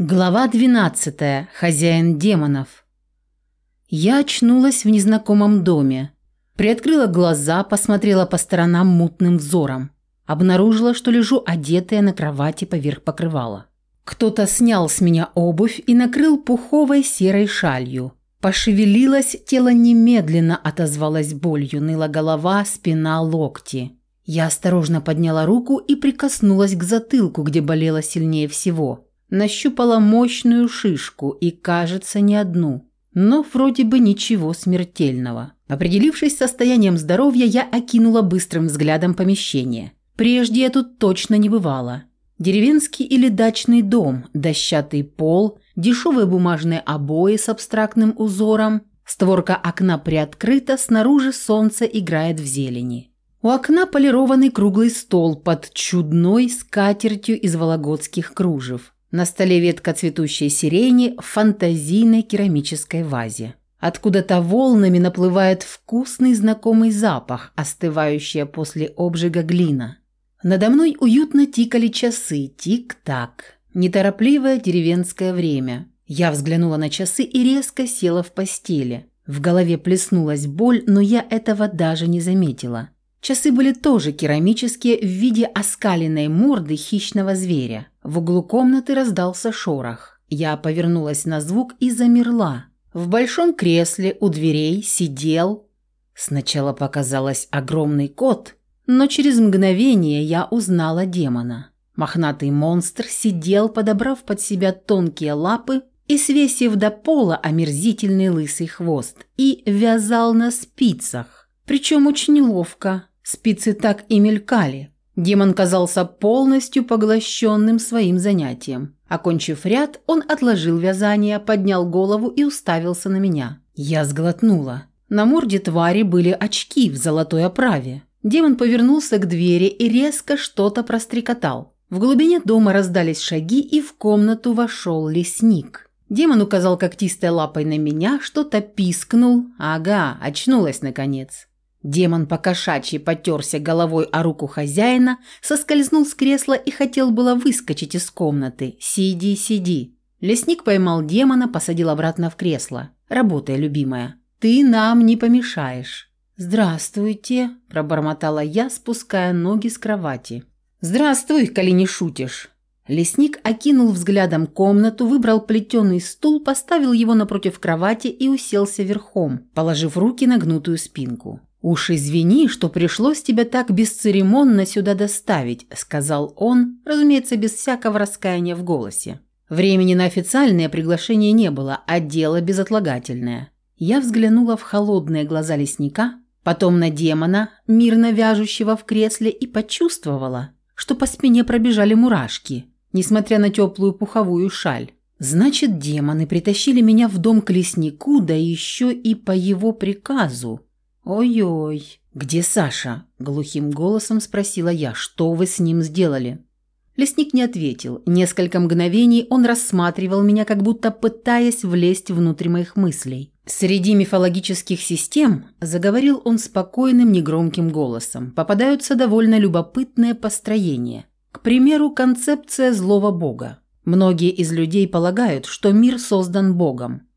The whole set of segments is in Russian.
Глава 12. Хозяин демонов. Я очнулась в незнакомом доме. Приоткрыла глаза, посмотрела по сторонам мутным взором. Обнаружила, что лежу одетая на кровати поверх покрывала. Кто-то снял с меня обувь и накрыл пуховой серой шалью. Пошевелилась, тело немедленно отозвалось болью, ныла голова, спина, локти. Я осторожно подняла руку и прикоснулась к затылку, где болело сильнее всего – Нащупала мощную шишку и, кажется, не одну. Но вроде бы ничего смертельного. Определившись состоянием здоровья, я окинула быстрым взглядом помещение. Прежде я тут точно не бывала. Деревенский или дачный дом, дощатый пол, дешевые бумажные обои с абстрактным узором, створка окна приоткрыта, снаружи солнце играет в зелени. У окна полированный круглый стол под чудной скатертью из вологодских кружев. На столе ветка цветущей сирени в фантазийной керамической вазе. Откуда-то волнами наплывает вкусный знакомый запах, остывающая после обжига глина. Надо мной уютно тикали часы, тик-так. Неторопливое деревенское время. Я взглянула на часы и резко села в постели. В голове плеснулась боль, но я этого даже не заметила. Часы были тоже керамические в виде оскаленной морды хищного зверя. В углу комнаты раздался шорох. Я повернулась на звук и замерла. В большом кресле у дверей сидел... Сначала показалось огромный кот, но через мгновение я узнала демона. Мохнатый монстр сидел, подобрав под себя тонкие лапы и свесив до пола омерзительный лысый хвост, и вязал на спицах, причем очень ловко, Спицы так и мелькали. Демон казался полностью поглощенным своим занятием. Окончив ряд, он отложил вязание, поднял голову и уставился на меня. Я сглотнула. На морде твари были очки в золотой оправе. Демон повернулся к двери и резко что-то прострекотал. В глубине дома раздались шаги, и в комнату вошел лесник. Демон указал когтистой лапой на меня, что-то пискнул. Ага, очнулась наконец. Демон покошачьи потерся головой о руку хозяина, соскользнул с кресла и хотел было выскочить из комнаты. «Сиди, сиди». Лесник поймал демона, посадил обратно в кресло. «Работай, любимая. Ты нам не помешаешь». «Здравствуйте», – пробормотала я, спуская ноги с кровати. «Здравствуй, коли не шутишь». Лесник окинул взглядом комнату, выбрал плетеный стул, поставил его напротив кровати и уселся верхом, положив руки на гнутую спинку. «Уж извини, что пришлось тебя так бесцеремонно сюда доставить», – сказал он, разумеется, без всякого раскаяния в голосе. Времени на официальное приглашение не было, а дело безотлагательное. Я взглянула в холодные глаза лесника, потом на демона, мирно вяжущего в кресле, и почувствовала, что по спине пробежали мурашки, несмотря на теплую пуховую шаль. Значит, демоны притащили меня в дом к леснику, да еще и по его приказу. «Ой-ой, где Саша?» – глухим голосом спросила я. «Что вы с ним сделали?» Лесник не ответил. Несколько мгновений он рассматривал меня, как будто пытаясь влезть внутрь моих мыслей. Среди мифологических систем, заговорил он спокойным, негромким голосом, попадаются довольно любопытные построения. К примеру, концепция злого бога. Многие из людей полагают, что мир создан богом.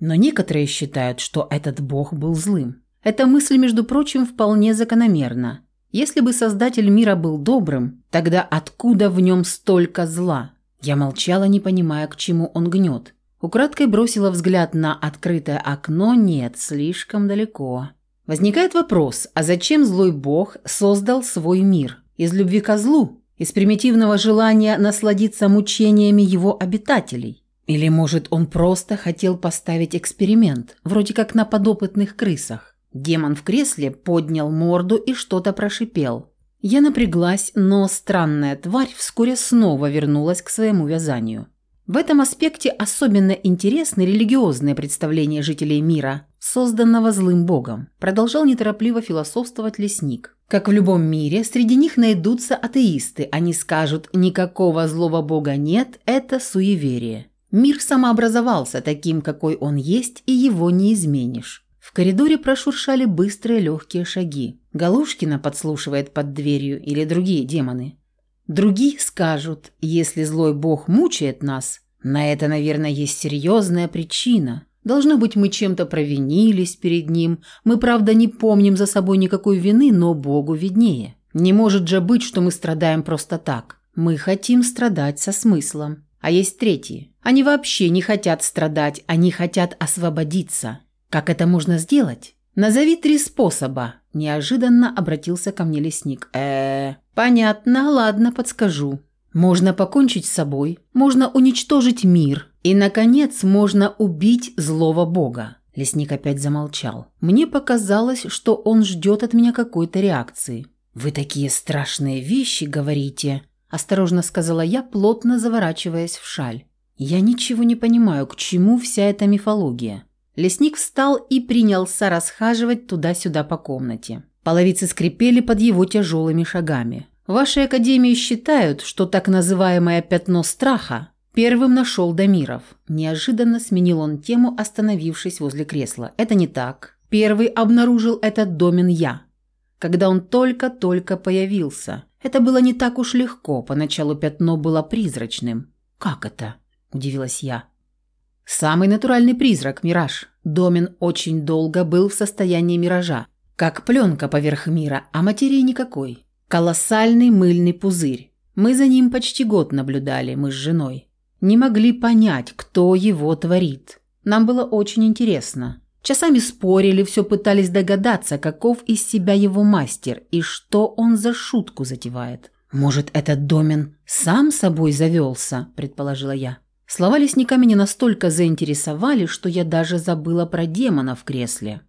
Но некоторые считают, что этот бог был злым. Эта мысль, между прочим, вполне закономерна. Если бы создатель мира был добрым, тогда откуда в нем столько зла? Я молчала, не понимая, к чему он гнет. Украдкой бросила взгляд на открытое окно. Нет, слишком далеко. Возникает вопрос, а зачем злой бог создал свой мир? Из любви ко злу? Из примитивного желания насладиться мучениями его обитателей? Или, может, он просто хотел поставить эксперимент, вроде как на подопытных крысах? Демон в кресле поднял морду и что-то прошипел. Я напряглась, но странная тварь вскоре снова вернулась к своему вязанию. В этом аспекте особенно интересны религиозные представления жителей мира, созданного злым богом, продолжал неторопливо философствовать лесник. Как в любом мире, среди них найдутся атеисты. Они скажут «никакого злого бога нет, это суеверие». Мир самообразовался таким, какой он есть, и его не изменишь. В коридоре прошуршали быстрые легкие шаги. Галушкина подслушивает под дверью или другие демоны. Другие скажут, если злой бог мучает нас, на это, наверное, есть серьезная причина. Должно быть, мы чем-то провинились перед ним. Мы, правда, не помним за собой никакой вины, но Богу виднее. Не может же быть, что мы страдаем просто так. Мы хотим страдать со смыслом. А есть третьи. Они вообще не хотят страдать, они хотят освободиться. Как это можно сделать? Назови три способа. Неожиданно обратился ко мне лесник. э понятно, ладно, подскажу. Можно покончить с собой, можно уничтожить мир, и, наконец, можно убить злого бога. Лесник опять замолчал. Мне показалось, что он ждет от меня какой-то реакции. «Вы такие страшные вещи говорите», – осторожно сказала я, плотно заворачиваясь в шаль. «Я ничего не понимаю, к чему вся эта мифология». Лесник встал и принялся расхаживать туда-сюда по комнате. Половицы скрипели под его тяжелыми шагами. В вашей академии считают, что так называемое «пятно страха» первым нашел Дамиров. Неожиданно сменил он тему, остановившись возле кресла. Это не так. Первый обнаружил этот домен я когда он только-только появился. Это было не так уж легко, поначалу пятно было призрачным. «Как это?» – удивилась я. «Самый натуральный призрак – мираж. Домен очень долго был в состоянии миража, как пленка поверх мира, а материи никакой. Колоссальный мыльный пузырь. Мы за ним почти год наблюдали, мы с женой. Не могли понять, кто его творит. Нам было очень интересно. Часами спорили, все пытались догадаться, каков из себя его мастер и что он за шутку затевает. «Может, этот домен сам собой завелся?» – предположила я. Слова лесника меня настолько заинтересовали, что я даже забыла про демона в кресле.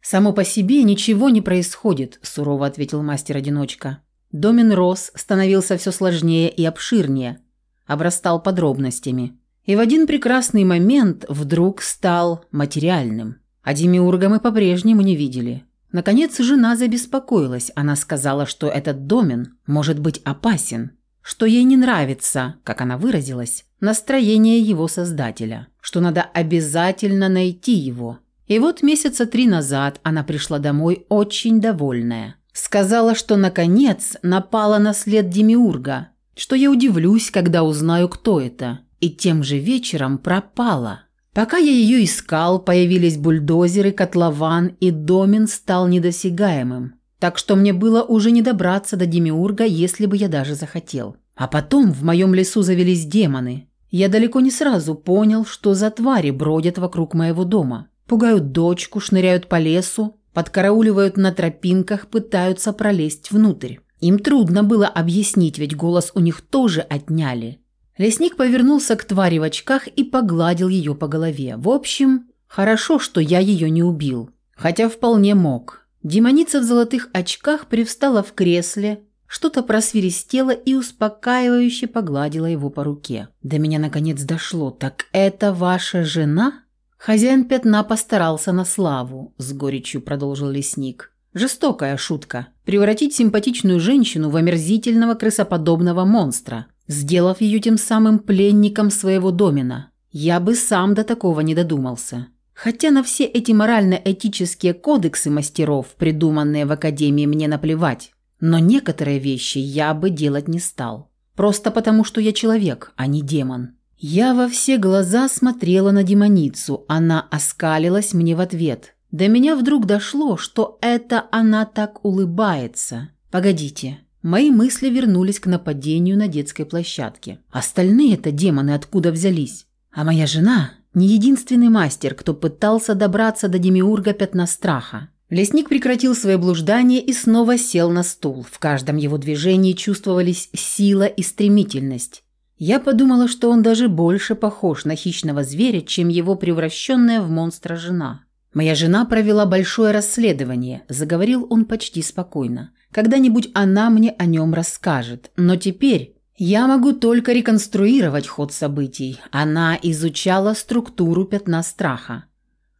«Само по себе ничего не происходит», – сурово ответил мастер-одиночка. Домен рос, становился все сложнее и обширнее, обрастал подробностями и в один прекрасный момент вдруг стал материальным. А Демиурга мы по-прежнему не видели. Наконец жена забеспокоилась. Она сказала, что этот домен может быть опасен, что ей не нравится, как она выразилась, настроение его создателя, что надо обязательно найти его. И вот месяца три назад она пришла домой очень довольная. Сказала, что наконец напала на след Демиурга, что я удивлюсь, когда узнаю, кто это – и тем же вечером пропала. Пока я ее искал, появились бульдозеры, котлован, и домен стал недосягаемым. Так что мне было уже не добраться до Демиурга, если бы я даже захотел. А потом в моем лесу завелись демоны. Я далеко не сразу понял, что за твари бродят вокруг моего дома. Пугают дочку, шныряют по лесу, подкарауливают на тропинках, пытаются пролезть внутрь. Им трудно было объяснить, ведь голос у них тоже отняли. Лесник повернулся к твари в очках и погладил ее по голове. В общем, хорошо, что я ее не убил. Хотя вполне мог. Демоница в золотых очках привстала в кресле, что-то просвиристело и успокаивающе погладила его по руке. До меня наконец дошло. «Так это ваша жена?» Хозяин пятна постарался на славу, с горечью продолжил лесник. Жестокая шутка. Превратить симпатичную женщину в омерзительного крысоподобного монстра сделав ее тем самым пленником своего домена. Я бы сам до такого не додумался. Хотя на все эти морально-этические кодексы мастеров, придуманные в Академии, мне наплевать. Но некоторые вещи я бы делать не стал. Просто потому, что я человек, а не демон. Я во все глаза смотрела на демоницу, она оскалилась мне в ответ. До меня вдруг дошло, что это она так улыбается. Погодите, Мои мысли вернулись к нападению на детской площадке. Остальные-то демоны откуда взялись? А моя жена не единственный мастер, кто пытался добраться до демиурга пятна страха. Лесник прекратил свои блуждания и снова сел на стул. В каждом его движении чувствовались сила и стремительность. Я подумала, что он даже больше похож на хищного зверя, чем его превращенная в монстра жена. «Моя жена провела большое расследование», – заговорил он почти спокойно. Когда-нибудь она мне о нем расскажет. Но теперь я могу только реконструировать ход событий. Она изучала структуру пятна страха.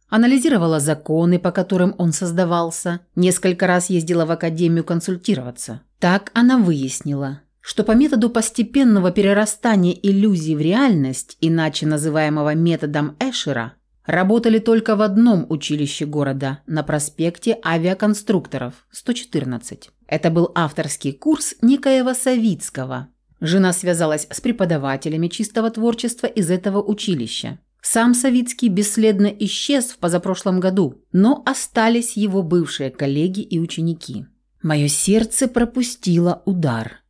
Анализировала законы, по которым он создавался. Несколько раз ездила в академию консультироваться. Так она выяснила, что по методу постепенного перерастания иллюзий в реальность, иначе называемого методом Эшера, работали только в одном училище города, на проспекте авиаконструкторов, 114. Это был авторский курс некоего Савицкого. Жена связалась с преподавателями чистого творчества из этого училища. Сам Савицкий бесследно исчез в позапрошлом году, но остались его бывшие коллеги и ученики. Мое сердце пропустило удар.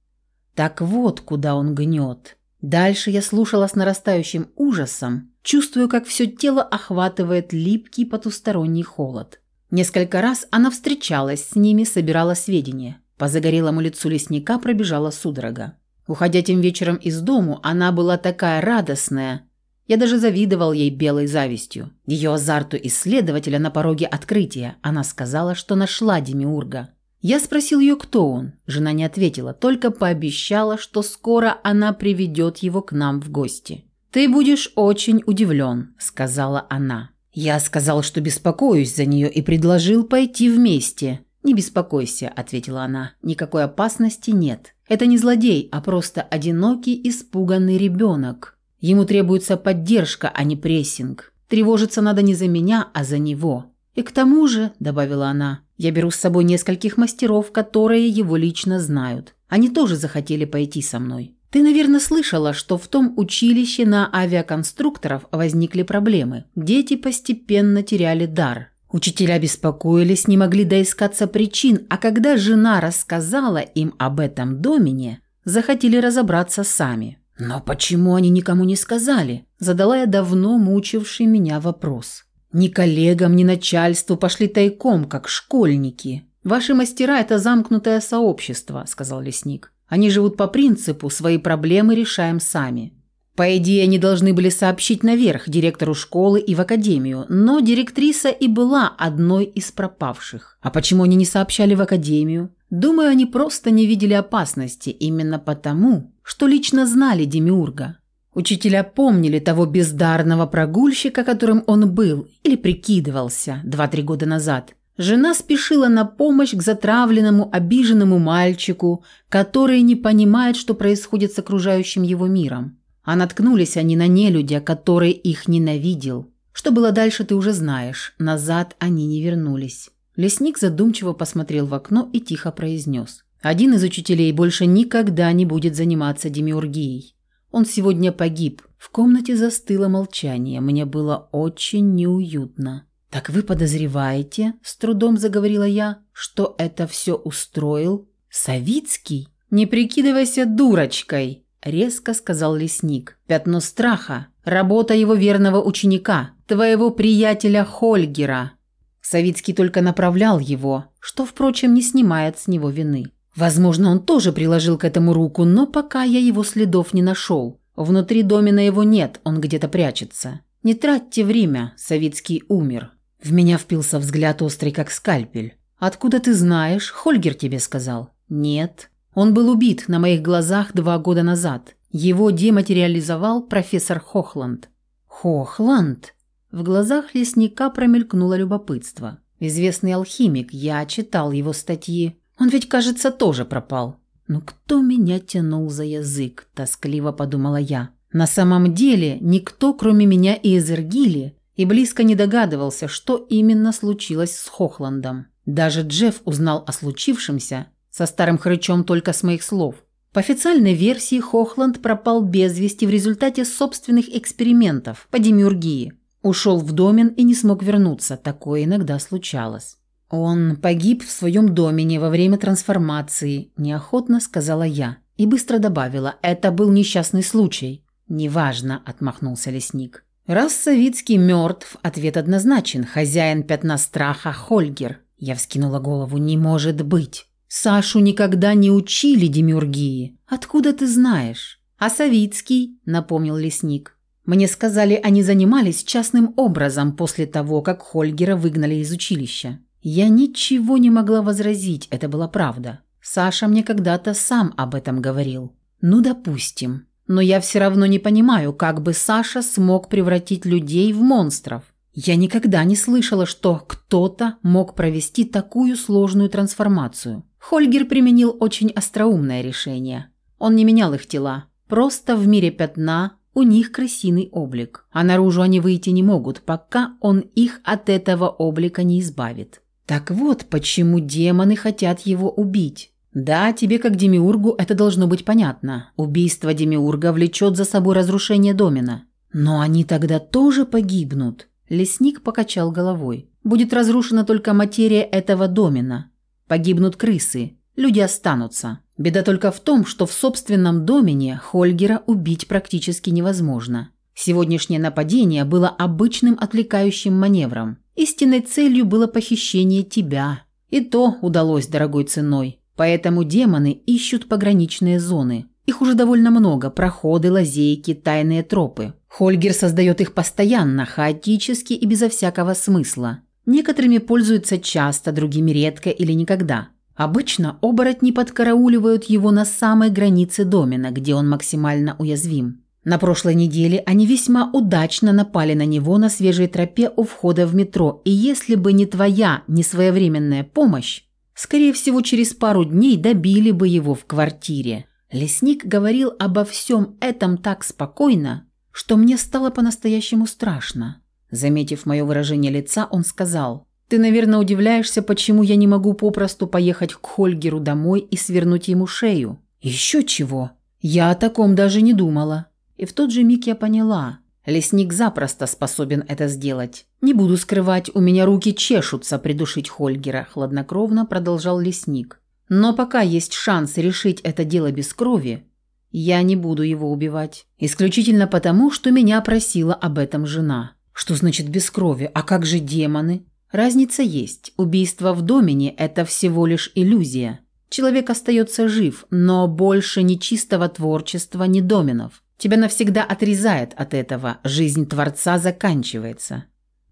Так вот, куда он гнет. Дальше я слушала с нарастающим ужасом, чувствую, как все тело охватывает липкий потусторонний холод. Несколько раз она встречалась с ними, собирала сведения. По загорелому лицу лесника пробежала судорога. Уходя тем вечером из дому, она была такая радостная, я даже завидовал ей белой завистью. Ее азарту исследователя на пороге открытия. Она сказала, что нашла Демиурга. Я спросил ее, кто он. Жена не ответила, только пообещала, что скоро она приведет его к нам в гости. «Ты будешь очень удивлен», – сказала она. Я сказал, что беспокоюсь за нее и предложил пойти вместе. «Не беспокойся», – ответила она. «Никакой опасности нет. Это не злодей, а просто одинокий, испуганный ребенок, Ему требуется поддержка, а не прессинг. Тревожиться надо не за меня, а за него. И к тому же, добавила она, я беру с собой нескольких мастеров, которые его лично знают. Они тоже захотели пойти со мной. Ты, наверное, слышала, что в том училище на авиаконструкторов возникли проблемы. Дети постепенно теряли дар. Учителя беспокоились, не могли доискаться причин, а когда жена рассказала им об этом домене, захотели разобраться сами. «Но почему они никому не сказали?» – задала я давно мучивший меня вопрос. «Ни коллегам, ни начальству пошли тайком, как школьники. Ваши мастера – это замкнутое сообщество», – сказал лесник. «Они живут по принципу «свои проблемы решаем сами». По идее, они должны были сообщить наверх, директору школы и в академию, но директриса и была одной из пропавших. А почему они не сообщали в академию? Думаю, они просто не видели опасности, именно потому, что лично знали Демиурга. Учителя помнили того бездарного прогульщика, которым он был или прикидывался два-три года назад. Жена спешила на помощь к затравленному, обиженному мальчику, который не понимает, что происходит с окружающим его миром. А наткнулись они на нелюдя, который их ненавидел. Что было дальше, ты уже знаешь. Назад они не вернулись. Лесник задумчиво посмотрел в окно и тихо произнес. «Один из учителей больше никогда не будет заниматься демиургией. Он сегодня погиб». В комнате застыло молчание. Мне было очень неуютно. «Так вы подозреваете, — с трудом заговорила я, — что это все устроил Савицкий? Не прикидывайся дурочкой!» — резко сказал лесник. «Пятно страха. Работа его верного ученика, твоего приятеля Хольгера. Савицкий только направлял его, что, впрочем, не снимает с него вины. Возможно, он тоже приложил к этому руку, но пока я его следов не нашел. Внутри домена его нет, он где-то прячется. Не тратьте время, Савицкий умер. В меня впился взгляд острый, как скальпель. «Откуда ты знаешь? Хольгер тебе сказал?» «Нет. Он был убит на моих глазах два года назад. Его дематериализовал профессор Хохланд». «Хохланд?» В глазах лесника промелькнуло любопытство. Известный алхимик, я читал его статьи. Он ведь, кажется, тоже пропал. «Ну кто меня тянул за язык?» – тоскливо подумала я. На самом деле никто, кроме меня и Эзергили, и близко не догадывался, что именно случилось с Хохландом. Даже Джефф узнал о случившемся со старым хрычом только с моих слов. По официальной версии, Хохланд пропал без вести в результате собственных экспериментов по демиургии. Ушел в домен и не смог вернуться. Такое иногда случалось. «Он погиб в своем домене во время трансформации», – неохотно сказала я. И быстро добавила, это был несчастный случай. «Неважно», – отмахнулся лесник. «Раз Савицкий мертв, ответ однозначен. Хозяин пятна страха – Хольгер». Я вскинула голову. «Не может быть. Сашу никогда не учили демиургии. Откуда ты знаешь?» «А Савицкий?» – напомнил лесник. Мне сказали, они занимались частным образом после того, как Хольгера выгнали из училища. Я ничего не могла возразить, это была правда. Саша мне когда-то сам об этом говорил. Ну, допустим. Но я все равно не понимаю, как бы Саша смог превратить людей в монстров. Я никогда не слышала, что кто-то мог провести такую сложную трансформацию. Хольгер применил очень остроумное решение. Он не менял их тела. Просто в мире пятна у них крысиный облик, а наружу они выйти не могут, пока он их от этого облика не избавит. Так вот, почему демоны хотят его убить. Да, тебе как демиургу это должно быть понятно. Убийство демиурга влечет за собой разрушение домена. Но они тогда тоже погибнут. Лесник покачал головой. Будет разрушена только материя этого домена. Погибнут крысы. Люди останутся. Беда только в том, что в собственном домене Хольгера убить практически невозможно. Сегодняшнее нападение было обычным отвлекающим маневром. Истинной целью было похищение тебя. И то удалось дорогой ценой. Поэтому демоны ищут пограничные зоны. Их уже довольно много – проходы, лазейки, тайные тропы. Хольгер создает их постоянно, хаотически и безо всякого смысла. Некоторыми пользуются часто, другими редко или никогда. Обычно оборотни подкарауливают его на самой границе домена, где он максимально уязвим. На прошлой неделе они весьма удачно напали на него на свежей тропе у входа в метро, и если бы не твоя несвоевременная помощь, скорее всего, через пару дней добили бы его в квартире. Лесник говорил обо всем этом так спокойно, что мне стало по-настоящему страшно. Заметив мое выражение лица, он сказал, «Ты, наверное, удивляешься, почему я не могу попросту поехать к Хольгеру домой и свернуть ему шею. Еще чего? Я о таком даже не думала». И в тот же миг я поняла. Лесник запросто способен это сделать. Не буду скрывать, у меня руки чешутся придушить Хольгера, хладнокровно продолжал лесник. Но пока есть шанс решить это дело без крови, я не буду его убивать. Исключительно потому, что меня просила об этом жена. Что значит без крови? А как же демоны? Разница есть. Убийство в домене – это всего лишь иллюзия. Человек остается жив, но больше ни чистого творчества, ни доменов. Тебя навсегда отрезает от этого, жизнь Творца заканчивается.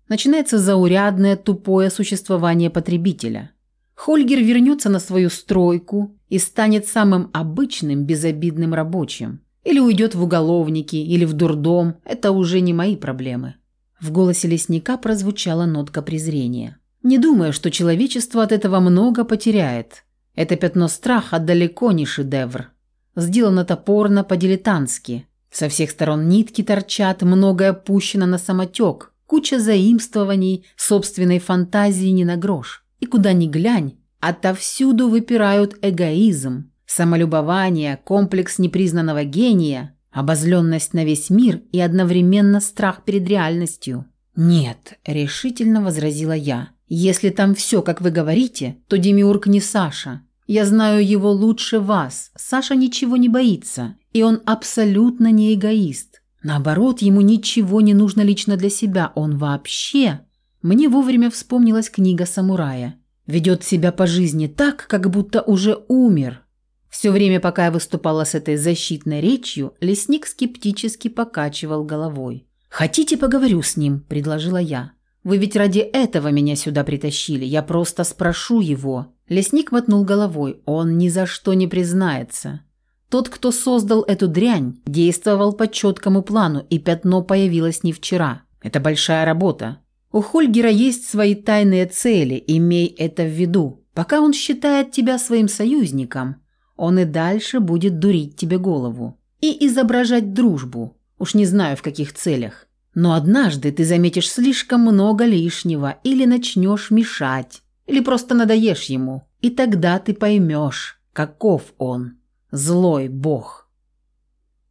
Начинается заурядное, тупое существование потребителя. Хольгер вернется на свою стройку и станет самым обычным, безобидным рабочим. Или уйдет в уголовники, или в дурдом. Это уже не мои проблемы. В голосе лесника прозвучала нотка презрения. Не думаю, что человечество от этого много потеряет. Это пятно страха далеко не шедевр. Сделано топорно по-дилетантски. Со всех сторон нитки торчат, многое пущено на самотек, куча заимствований, собственной фантазии не на грош. И куда ни глянь, отовсюду выпирают эгоизм, самолюбование, комплекс непризнанного гения, обозленность на весь мир и одновременно страх перед реальностью. «Нет», – решительно возразила я. «Если там все, как вы говорите, то Демиург не Саша. Я знаю его лучше вас. Саша ничего не боится. И он абсолютно не эгоист. Наоборот, ему ничего не нужно лично для себя. Он вообще... Мне вовремя вспомнилась книга самурая. Ведет себя по жизни так, как будто уже умер. Все время, пока я выступала с этой защитной речью, лесник скептически покачивал головой. «Хотите, поговорю с ним?» – предложила я. «Вы ведь ради этого меня сюда притащили. Я просто спрошу его». Лесник мотнул головой. Он ни за что не признается. Тот, кто создал эту дрянь, действовал по четкому плану, и пятно появилось не вчера. Это большая работа. У Хольгера есть свои тайные цели, имей это в виду. Пока он считает тебя своим союзником, он и дальше будет дурить тебе голову. И изображать дружбу. Уж не знаю, в каких целях. Но однажды ты заметишь слишком много лишнего или начнешь мешать, или просто надоешь ему. И тогда ты поймешь, каков он. Злой бог.